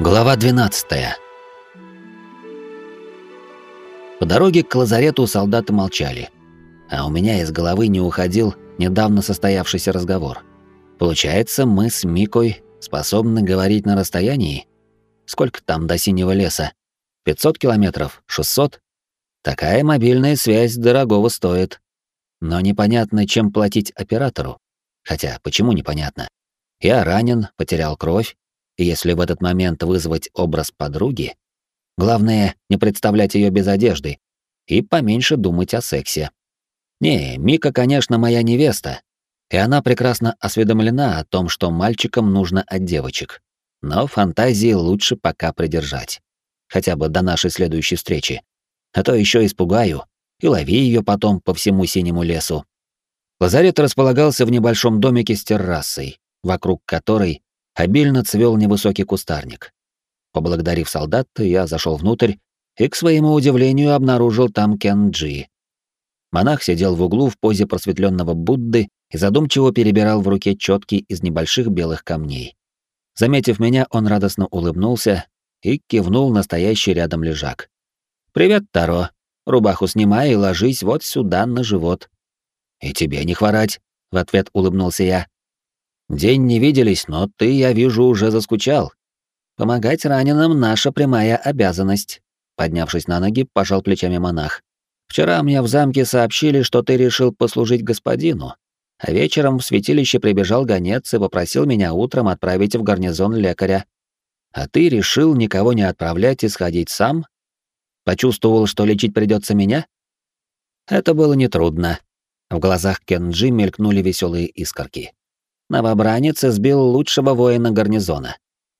Глава 12. По дороге к лазарету солдаты молчали, а у меня из головы не уходил недавно состоявшийся разговор. Получается, мы с Микой способны говорить на расстоянии? Сколько там до синего леса? 500 километров? 600? Такая мобильная связь дорогого стоит. Но непонятно, чем платить оператору. Хотя, почему непонятно? Я ранен, потерял кровь, и если в этот момент вызвать образ подруги, главное не представлять ее без одежды и поменьше думать о сексе. Не, Мика, конечно, моя невеста, и она прекрасно осведомлена о том, что мальчикам нужно от девочек. Но фантазии лучше пока придержать. Хотя бы до нашей следующей встречи. А то еще испугаю и лови ее потом по всему синему лесу. Лазарет располагался в небольшом домике с террасой, вокруг которой обильно цвел невысокий кустарник. Поблагодарив солдат, я зашел внутрь и, к своему удивлению, обнаружил там Кенджи. Монах сидел в углу в позе просветленного Будды и задумчиво перебирал в руке четки из небольших белых камней. Заметив меня, он радостно улыбнулся и кивнул настоящий рядом лежак. «Привет, Таро. Рубаху снимай и ложись вот сюда на живот». «И тебе не хворать», — в ответ улыбнулся я. День не виделись, но ты, я вижу, уже заскучал. Помогать раненым — наша прямая обязанность. Поднявшись на ноги, пожал плечами монах. Вчера мне в замке сообщили, что ты решил послужить господину, а вечером в святилище прибежал гонец и попросил меня утром отправить в гарнизон лекаря. А ты решил никого не отправлять и сходить сам? Почувствовал, что лечить придется меня? Это было нетрудно. В глазах Кенджи мелькнули веселые искорки. Новобранец избил лучшего воина гарнизона.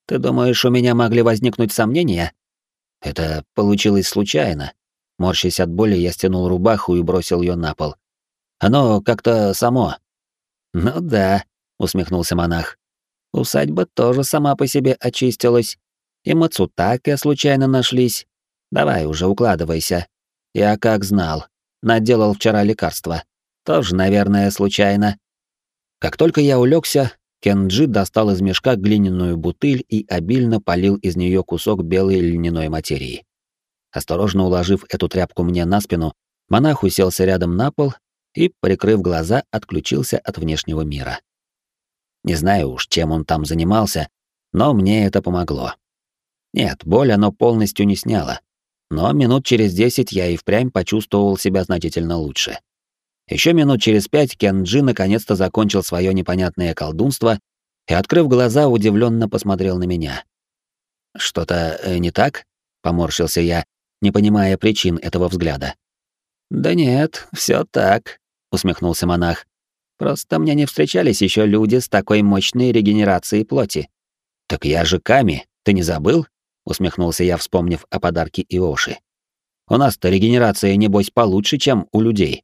Ты думаешь, у меня могли возникнуть сомнения? Это получилось случайно. Морщась от боли, я стянул рубаху и бросил ее на пол. Оно как-то само. Ну да, усмехнулся монах. Усадьба тоже сама по себе очистилась. И Мацутака случайно нашлись. Давай уже укладывайся. Я как знал. Наделал вчера лекарства. Тоже, наверное, случайно. Как только я улегся, Кенджи достал из мешка глиняную бутыль и обильно полил из нее кусок белой льняной материи. Осторожно уложив эту тряпку мне на спину, монах уселся рядом на пол и, прикрыв глаза, отключился от внешнего мира. Не знаю уж, чем он там занимался, но мне это помогло. Нет, боль оно полностью не сняло, но минут через десять я и впрямь почувствовал себя значительно лучше. Еще минут через пять Кенджи наконец-то закончил свое непонятное колдунство и, открыв глаза, удивленно посмотрел на меня. «Что-то э, не так?» — поморщился я, не понимая причин этого взгляда. «Да нет, все так», — усмехнулся монах. «Просто мне не встречались еще люди с такой мощной регенерацией плоти». «Так я же Ками, ты не забыл?» — усмехнулся я, вспомнив о подарке Иоши. «У нас-то регенерация, небось, получше, чем у людей».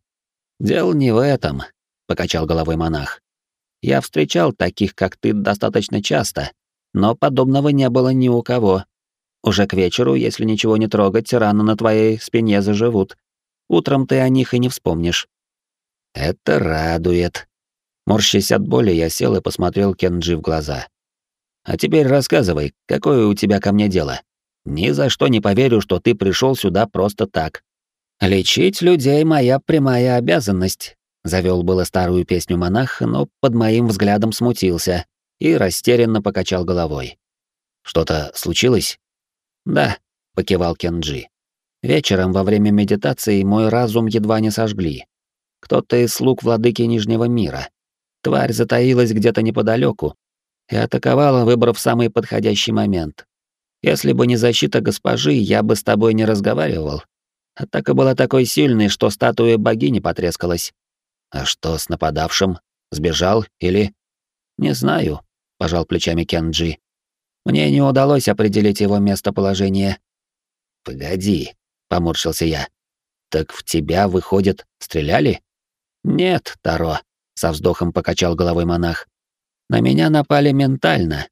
«Дело не в этом», — покачал головой монах. «Я встречал таких, как ты, достаточно часто, но подобного не было ни у кого. Уже к вечеру, если ничего не трогать, раны на твоей спине заживут. Утром ты о них и не вспомнишь». «Это радует». Морщась от боли, я сел и посмотрел Кенджи в глаза. «А теперь рассказывай, какое у тебя ко мне дело? Ни за что не поверю, что ты пришел сюда просто так. «Лечить людей — моя прямая обязанность», — завел было старую песню монах, но под моим взглядом смутился и растерянно покачал головой. «Что-то случилось?» «Да», — покивал Кенджи. «Вечером во время медитации мой разум едва не сожгли. Кто-то из слуг владыки Нижнего мира. Тварь затаилась где-то неподалеку и атаковала, выбрав самый подходящий момент. Если бы не защита госпожи, я бы с тобой не разговаривал, Атака была такой сильной, что статуя богини потрескалась. А что с нападавшим? Сбежал или... Не знаю, пожал плечами Кенджи. Мне не удалось определить его местоположение. Погоди, поморщился я. Так в тебя, выходит, стреляли? Нет, Таро, со вздохом покачал головой монах. На меня напали ментально.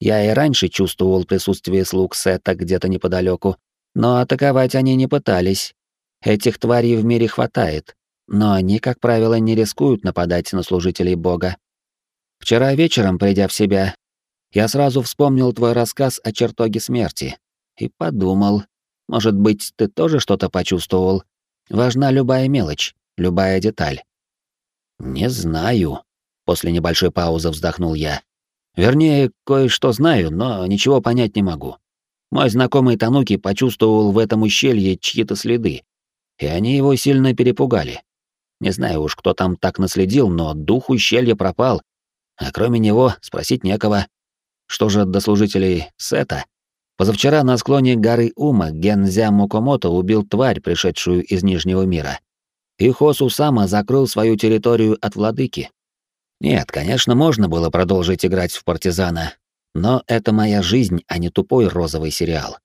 Я и раньше чувствовал присутствие слуг Сета где-то неподалеку, но атаковать они не пытались. Этих тварей в мире хватает, но они, как правило, не рискуют нападать на служителей Бога. Вчера вечером, придя в себя, я сразу вспомнил твой рассказ о чертоге смерти и подумал, может быть, ты тоже что-то почувствовал? Важна любая мелочь, любая деталь. Не знаю, после небольшой паузы вздохнул я. Вернее, кое-что знаю, но ничего понять не могу. Мой знакомый Тануки почувствовал в этом ущелье чьи-то следы, и они его сильно перепугали. Не знаю уж, кто там так наследил, но дух ущелья пропал, а кроме него спросить некого. Что же до служителей Сета? Позавчера на склоне горы Ума Гензя Мукомото убил тварь, пришедшую из Нижнего мира. И Хосу Сама закрыл свою территорию от владыки. Нет, конечно, можно было продолжить играть в партизана, но это моя жизнь, а не тупой розовый сериал.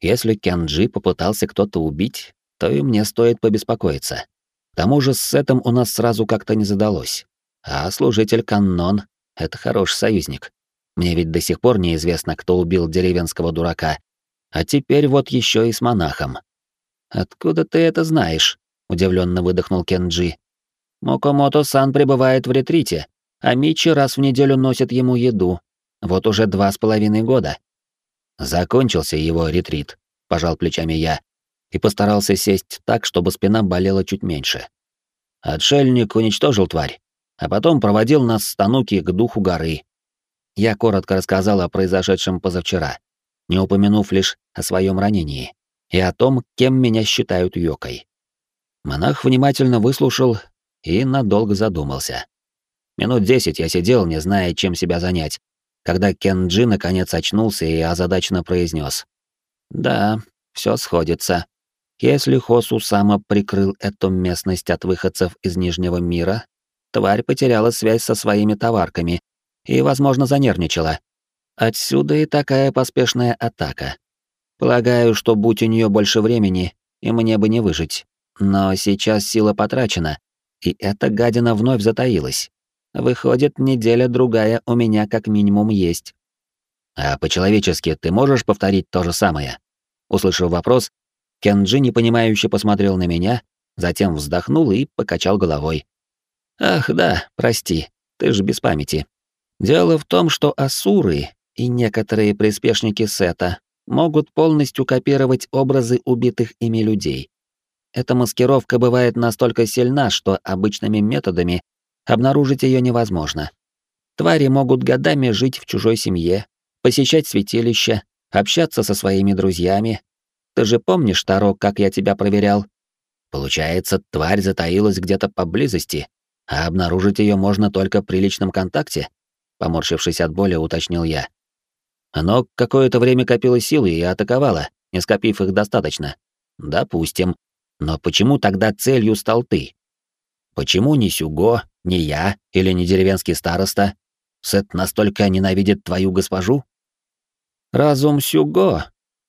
Если Кенджи попытался кто-то убить, то и мне стоит побеспокоиться. К тому же с этим у нас сразу как-то не задалось. А служитель Каннон — это хороший союзник. Мне ведь до сих пор неизвестно, кто убил деревенского дурака. А теперь вот еще и с монахом. «Откуда ты это знаешь?» — удивленно выдохнул Кенджи. «Мокомото-сан пребывает в ретрите, а Мичи раз в неделю носит ему еду. Вот уже два с половиной года». «Закончился его ретрит», — пожал плечами я и постарался сесть так, чтобы спина болела чуть меньше. Отшельник уничтожил тварь, а потом проводил нас с Тануки к духу горы. Я коротко рассказал о произошедшем позавчера, не упомянув лишь о своем ранении и о том, кем меня считают Йокой. Монах внимательно выслушал и надолго задумался. Минут десять я сидел, не зная, чем себя занять, когда Кенджи наконец очнулся и озадаченно произнес: «Да, все сходится. Если Хосу Сама прикрыл эту местность от выходцев из Нижнего мира, тварь потеряла связь со своими товарками и, возможно, занервничала. Отсюда и такая поспешная атака. Полагаю, что будь у нее больше времени, и мне бы не выжить. Но сейчас сила потрачена, и эта гадина вновь затаилась. Выходит, неделя-другая у меня как минимум есть. А по-человечески ты можешь повторить то же самое? Услышав вопрос, Кенджи непонимающе посмотрел на меня, затем вздохнул и покачал головой. «Ах, да, прости, ты же без памяти. Дело в том, что асуры и некоторые приспешники Сета могут полностью копировать образы убитых ими людей. Эта маскировка бывает настолько сильна, что обычными методами обнаружить ее невозможно. Твари могут годами жить в чужой семье, посещать святилища, общаться со своими друзьями, ты же помнишь, Таро, как я тебя проверял? Получается, тварь затаилась где-то поблизости, а обнаружить ее можно только при личном контакте? Поморщившись от боли, уточнил я. Оно какое-то время копило силы и атаковало, не скопив их достаточно. Допустим. Но почему тогда целью стал ты? Почему не Сюго, не я или не деревенский староста? Сет настолько ненавидит твою госпожу? Разум Сюго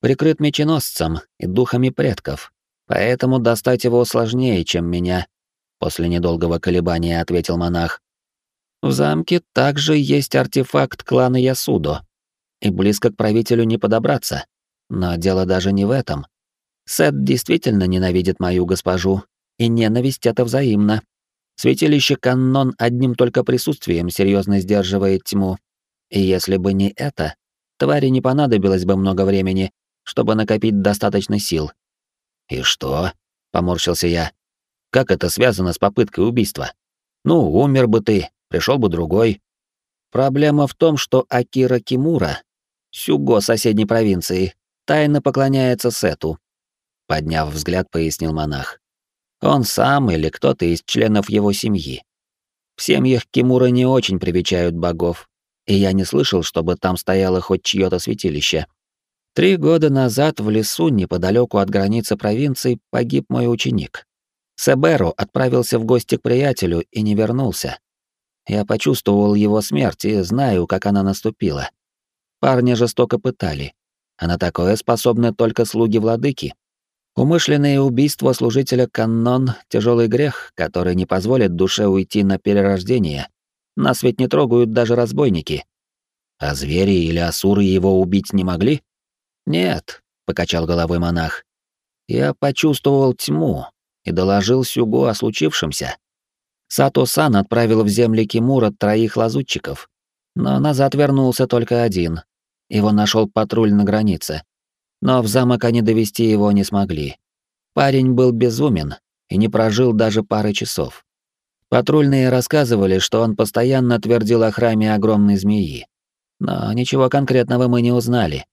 прикрыт меченосцем и духами предков, поэтому достать его сложнее, чем меня», — после недолгого колебания ответил монах. «В замке также есть артефакт клана Ясудо, и близко к правителю не подобраться. Но дело даже не в этом. Сет действительно ненавидит мою госпожу, и ненависть это взаимна. Святилище Каннон одним только присутствием серьезно сдерживает тьму. И если бы не это, твари не понадобилось бы много времени, чтобы накопить достаточно сил. «И что?» — поморщился я. «Как это связано с попыткой убийства? Ну, умер бы ты, пришел бы другой». Проблема в том, что Акира Кимура, сюго соседней провинции, тайно поклоняется Сету. Подняв взгляд, пояснил монах. Он сам или кто-то из членов его семьи. В семьях Кимура не очень привечают богов, и я не слышал, чтобы там стояло хоть чьё-то святилище. Три года назад в лесу неподалеку от границы провинции погиб мой ученик. Себеру отправился в гости к приятелю и не вернулся. Я почувствовал его смерть и знаю, как она наступила. Парня жестоко пытали. А на такое способны только слуги владыки. Умышленное убийство служителя каннон — тяжелый грех, который не позволит душе уйти на перерождение. Нас ведь не трогают даже разбойники. А звери или асуры его убить не могли? «Нет», — покачал головой монах. «Я почувствовал тьму и доложил Сюгу о случившемся. Сато-сан отправил в земли Кимура троих лазутчиков. Но назад вернулся только один. Его нашел патруль на границе. Но в замок они довести его не смогли. Парень был безумен и не прожил даже пары часов. Патрульные рассказывали, что он постоянно твердил о храме огромной змеи. Но ничего конкретного мы не узнали.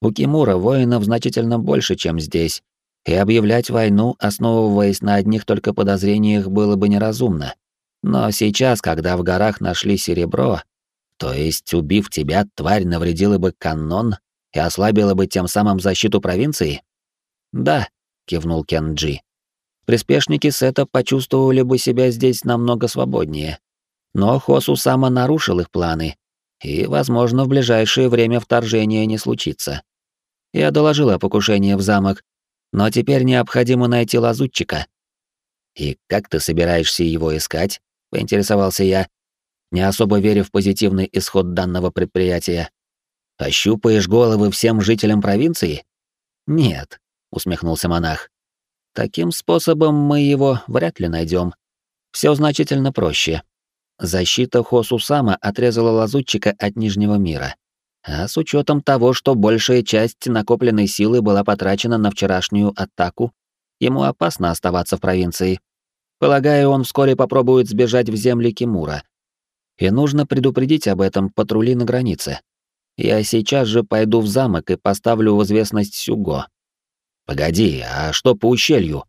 У Кимура воинов значительно больше, чем здесь, и объявлять войну, основываясь на одних только подозрениях, было бы неразумно. Но сейчас, когда в горах нашли серебро, то есть, убив тебя, тварь навредила бы канон и ослабила бы тем самым защиту провинции? Да, кивнул Кенджи. Приспешники Сета почувствовали бы себя здесь намного свободнее. Но Хосу сама нарушил их планы, и, возможно, в ближайшее время вторжение не случится. Я доложил о покушении в замок, но теперь необходимо найти лазутчика. И как ты собираешься его искать? поинтересовался я, не особо веря в позитивный исход данного предприятия. Ощупаешь головы всем жителям провинции? Нет, усмехнулся монах. Таким способом мы его вряд ли найдем. Все значительно проще. Защита Хосусама отрезала лазутчика от Нижнего мира. А с учетом того, что большая часть накопленной силы была потрачена на вчерашнюю атаку, ему опасно оставаться в провинции. Полагаю, он вскоре попробует сбежать в земли Кимура. И нужно предупредить об этом патрули на границе. Я сейчас же пойду в замок и поставлю в известность Сюго. Погоди, а что по ущелью?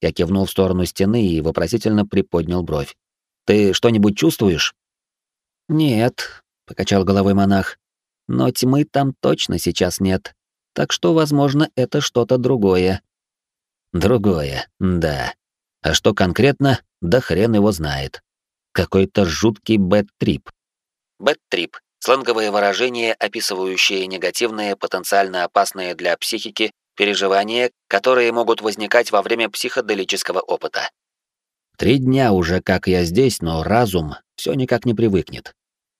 Я кивнул в сторону стены и вопросительно приподнял бровь. Ты что-нибудь чувствуешь? Нет, покачал головой монах. Но тьмы там точно сейчас нет. Так что, возможно, это что-то другое. Другое, да. А что конкретно, да хрен его знает. Какой-то жуткий bad trip. Bad trip — сленговое выражение, описывающее негативные, потенциально опасные для психики переживания, которые могут возникать во время психоделического опыта. Три дня уже как я здесь, но разум все никак не привыкнет.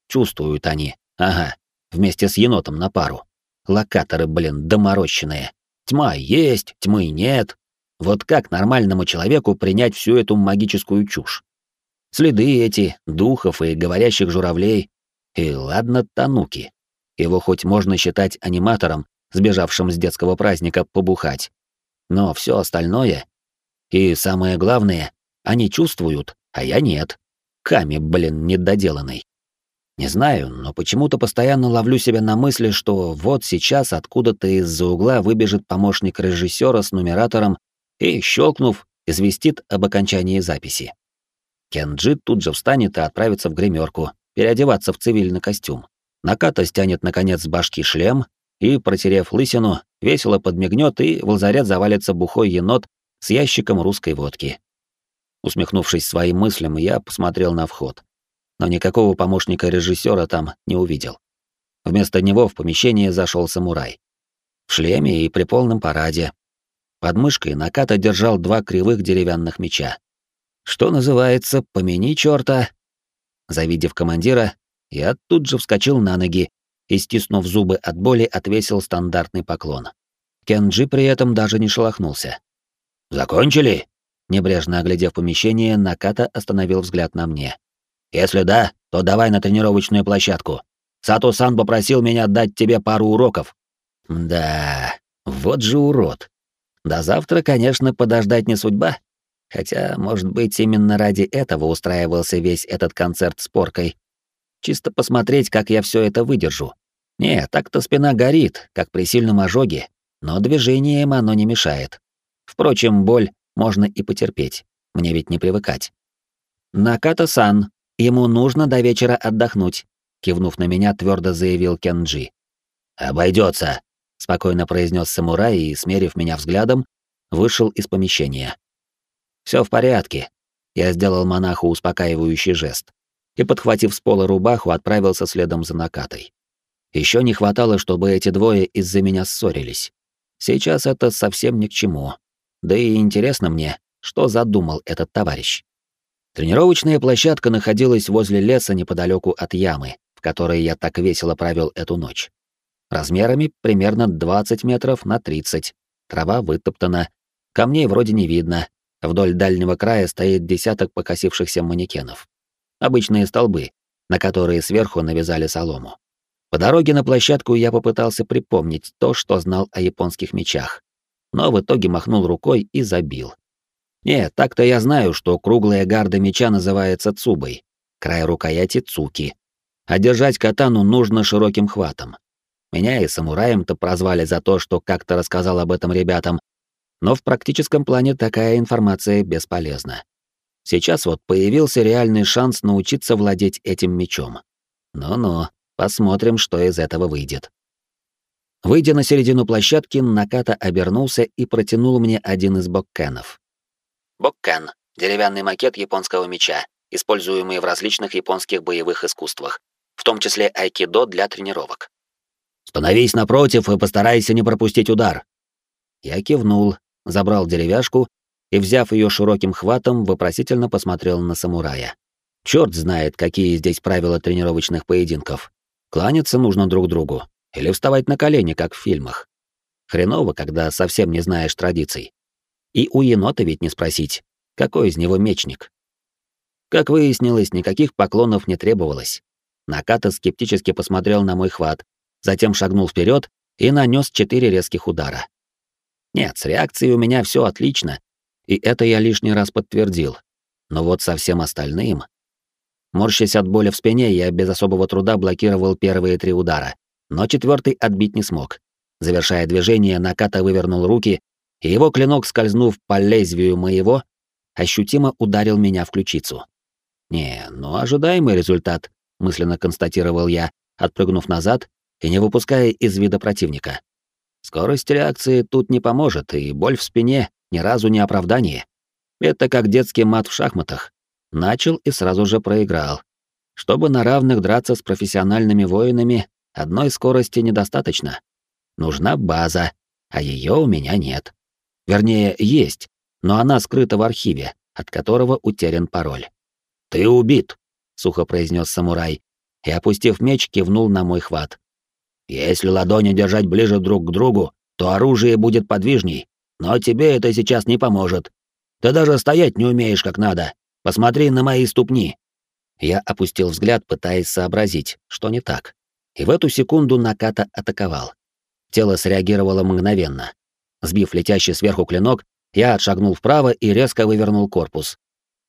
Чувствуют они, ага, вместе с енотом на пару. Локаторы, блин, доморощенные. Тьма есть, тьмы нет, вот как нормальному человеку принять всю эту магическую чушь? Следы эти, духов и говорящих журавлей. И ладно, Тануки. Его хоть можно считать аниматором, сбежавшим с детского праздника побухать. Но все остальное... И самое главное, они чувствуют, а я нет. Ками, блин, недоделанный. Не знаю, но почему-то постоянно ловлю себя на мысли, что вот сейчас откуда-то из-за угла выбежит помощник режиссера с нумератором и, щелкнув, известит об окончании записи. Кенджи тут же встанет и отправится в гримерку, переодеваться в цивильный костюм. Наката стянет, наконец, с башки шлем и, протерев лысину, весело подмигнет и в лазарет завалится бухой енот с ящиком русской водки. Усмехнувшись своим мыслям, я посмотрел на вход. Но никакого помощника режиссера там не увидел. Вместо него в помещение зашел самурай. В шлеме и при полном параде, под мышкой Наката держал два кривых деревянных меча. Что называется, помяни чёрта. Завидев командира, я тут же вскочил на ноги и, стиснув зубы от боли, отвесил стандартный поклон. Кенджи при этом даже не шелохнулся. «Закончили?» Небрежно оглядев помещение, Наката остановил взгляд на мне. «Если да, то давай на тренировочную площадку. Сато-сан попросил меня дать тебе пару уроков». «Да, вот же урод. До завтра, конечно, подождать не судьба. Хотя, может быть, именно ради этого устраивался весь этот концерт с поркой. Чисто посмотреть, как я все это выдержу. Не, так-то спина горит, как при сильном ожоге, но движением оно не мешает. Впрочем, боль можно и потерпеть. Мне ведь не привыкать. Наката-сан, ему нужно до вечера отдохнуть, кивнув на меня, твердо заявил Кенджи. Обойдется, спокойно произнес самурай и, смерив меня взглядом, вышел из помещения. Все в порядке. Я сделал монаху успокаивающий жест и, подхватив с пола рубаху, отправился следом за накатой. Еще не хватало, чтобы эти двое из-за меня ссорились. Сейчас это совсем ни к чему. Да и интересно мне, что задумал этот товарищ. Тренировочная площадка находилась возле леса неподалеку от ямы, в которой я так весело провел эту ночь размерами примерно 20 метров на 30. Трава вытоптана, камней вроде не видно. Вдоль дальнего края стоит десяток покосившихся манекенов. Обычные столбы, на которые сверху навязали солому. По дороге на площадку я попытался припомнить то, что знал о японских мечах, но в итоге махнул рукой и забил. Не, так-то я знаю, что круглая гарда меча называется цубой, край рукояти цуки, а держать катану нужно широким хватом. Меня и самураем-то прозвали за то, что как-то рассказал об этом ребятам, но в практическом плане такая информация бесполезна. Сейчас вот появился реальный шанс научиться владеть этим мечом. Ну-ну, Посмотрим, что из этого выйдет. Выйдя на середину площадки, Наката обернулся и протянул мне один из боккенов. Боккен — деревянный макет японского меча, используемый в различных японских боевых искусствах, в том числе айкидо для тренировок. «Становись напротив и постарайся не пропустить удар». Я кивнул, забрал деревяшку и, взяв ее широким хватом, вопросительно посмотрел на самурая. Черт знает, какие здесь правила тренировочных поединков. Кланяться нужно друг другу или вставать на колени, как в фильмах. Хреново, когда совсем не знаешь традиций. И у енота ведь не спросить, какой из него мечник. Как выяснилось, никаких поклонов не требовалось. Наката скептически посмотрел на мой хват, затем шагнул вперед и нанес четыре резких удара. Нет, с реакцией у меня все отлично, и это я лишний раз подтвердил. Но вот со всем остальным... Морщась от боли в спине, я без особого труда блокировал первые три удара, но четвертый отбить не смог. Завершая движение, Наката вывернул руки, и его клинок, скользнув по лезвию моего, ощутимо ударил меня в ключицу. «Не, ну ожидаемый результат», — мысленно констатировал я, отпрыгнув назад и не выпуская из вида противника. Скорость реакции тут не поможет, и боль в спине ни разу не оправдание. Это как детский мат в шахматах. Начал и сразу же проиграл. Чтобы на равных драться с профессиональными воинами, одной скорости недостаточно. Нужна база, а ее у меня нет. Вернее, есть, но она скрыта в архиве, от которого утерян пароль. «Ты убит», — сухо произнес самурай, и, опустив меч, кивнул на мой хват. «Если ладони держать ближе друг к другу, то оружие будет подвижней, но тебе это сейчас не поможет. Ты даже стоять не умеешь как надо, Посмотри на мои ступни!» Я опустил взгляд, пытаясь сообразить, что не так. И в эту секунду Наката атаковал. Тело среагировало мгновенно. Сбив летящий сверху клинок, я отшагнул вправо и резко вывернул корпус.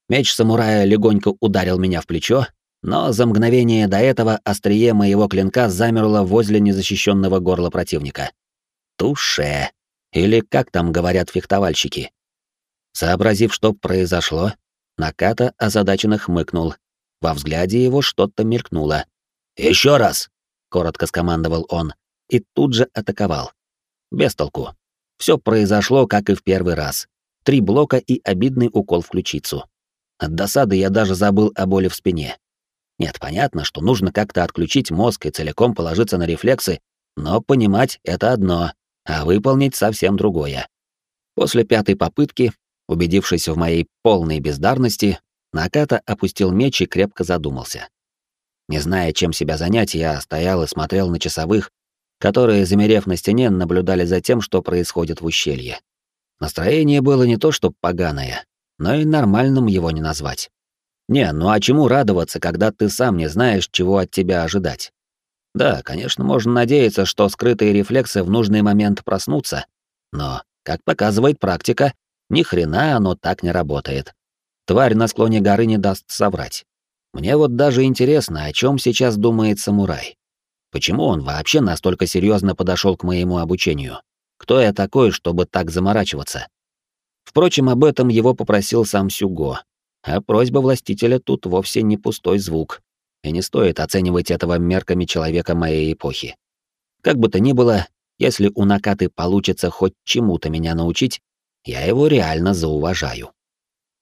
Меч самурая легонько ударил меня в плечо, но за мгновение до этого острие моего клинка замерло возле незащищенного горла противника. Туше. Или как там говорят фехтовальщики. Сообразив, что произошло, Наката озадаченно хмыкнул. Во взгляде его что-то мелькнуло. «Еще раз!» — коротко скомандовал он. И тут же атаковал. Без толку. Все произошло, как и в первый раз. Три блока и обидный укол в ключицу. От досады я даже забыл о боли в спине. Нет, понятно, что нужно как-то отключить мозг и целиком положиться на рефлексы, но понимать — это одно, а выполнить совсем другое. После пятой попытки Убедившись в моей полной бездарности, Наката опустил меч и крепко задумался. Не зная, чем себя занять, я стоял и смотрел на часовых, которые, замерев на стене, наблюдали за тем, что происходит в ущелье. Настроение было не то что поганое, но и нормальным его не назвать. Не, ну а чему радоваться, когда ты сам не знаешь, чего от тебя ожидать? Да, конечно, можно надеяться, что скрытые рефлексы в нужный момент проснутся, но, как показывает практика, ни хрена оно так не работает. Тварь на склоне горы не даст соврать. Мне вот даже интересно, о чем сейчас думает самурай. Почему он вообще настолько серьезно подошел к моему обучению? Кто я такой, чтобы так заморачиваться? Впрочем, об этом его попросил сам Сюго. А просьба властителя тут вовсе не пустой звук. И не стоит оценивать этого мерками человека моей эпохи. Как бы то ни было, если у Накаты получится хоть чему-то меня научить, я его реально зауважаю.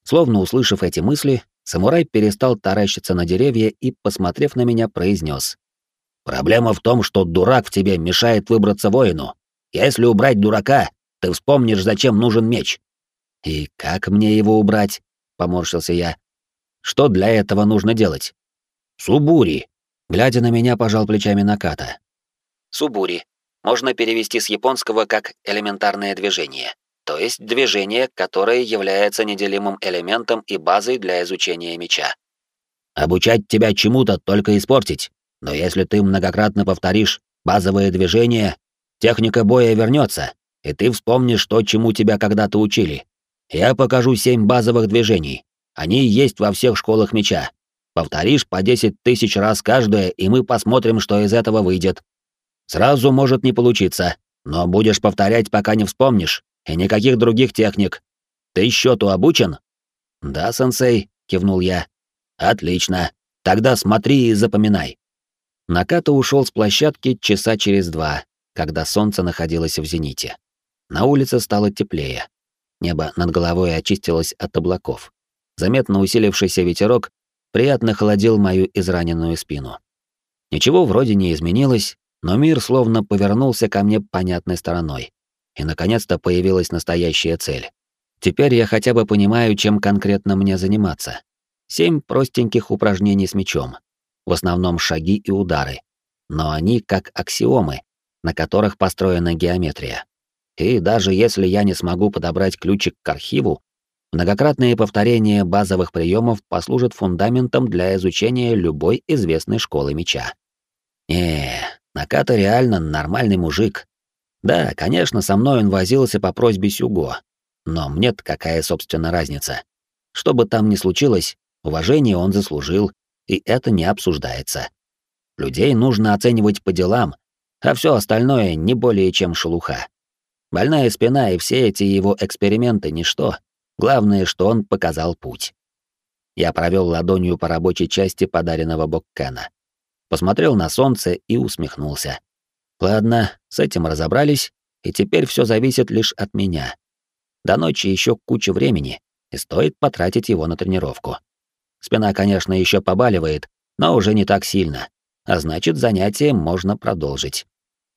Словно услышав эти мысли, самурай перестал таращиться на деревья и, посмотрев на меня, произнес: «Проблема в том, что дурак в тебе мешает выбраться воину. Если убрать дурака, ты вспомнишь, зачем нужен меч». «И как мне его убрать?» — поморщился я. «Что для этого нужно делать?» «Субури», — глядя на меня, пожал плечами Наката. «Субури. Можно перевести с японского как «элементарное движение» то есть движение, которое является неделимым элементом и базой для изучения меча. Обучать тебя чему-то только испортить. Но если ты многократно повторишь базовые движения, техника боя вернется, и ты вспомнишь то, чему тебя когда-то учили. Я покажу семь базовых движений. Они есть во всех школах меча. Повторишь по десять тысяч раз каждое, и мы посмотрим, что из этого выйдет. Сразу может не получиться, но будешь повторять, пока не вспомнишь, и никаких других техник. Ты счету обучен? Да, сенсей, кивнул я. Отлично. Тогда смотри и запоминай. Наката ушел с площадки часа через два, когда солнце находилось в зените. На улице стало теплее. Небо над головой очистилось от облаков. Заметно усилившийся ветерок приятно холодил мою израненную спину. Ничего вроде не изменилось, но мир словно повернулся ко мне понятной стороной. И наконец-то появилась настоящая цель. Теперь я хотя бы понимаю, чем конкретно мне заниматься. Семь простеньких упражнений с мечом. В основном шаги и удары. Но они как аксиомы, на которых построена геометрия. И даже если я не смогу подобрать ключик к архиву, Многократные повторения базовых приемов послужат фундаментом для изучения любой известной школы меча. Не, Наката реально нормальный мужик. Да, конечно, со мной он возился по просьбе Сюго. Но мне-то какая, собственно, разница? Что бы там ни случилось, уважение он заслужил, и это не обсуждается. Людей нужно оценивать по делам, а все остальное не более чем шелуха. Больная спина и все эти его эксперименты — ничто, Главное, что он показал путь. Я провел ладонью по рабочей части подаренного Боккена. Посмотрел на солнце и усмехнулся. Ладно, с этим разобрались, и теперь все зависит лишь от меня. До ночи еще куча времени, и стоит потратить его на тренировку. Спина, конечно, еще побаливает, но уже не так сильно, а значит, занятие можно продолжить.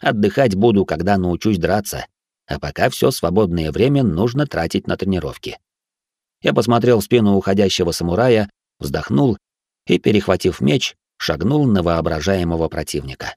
Отдыхать буду, когда научусь драться, а пока все свободное время нужно тратить на тренировки. Я посмотрел в спину уходящего самурая, вздохнул и, перехватив меч, шагнул на воображаемого противника.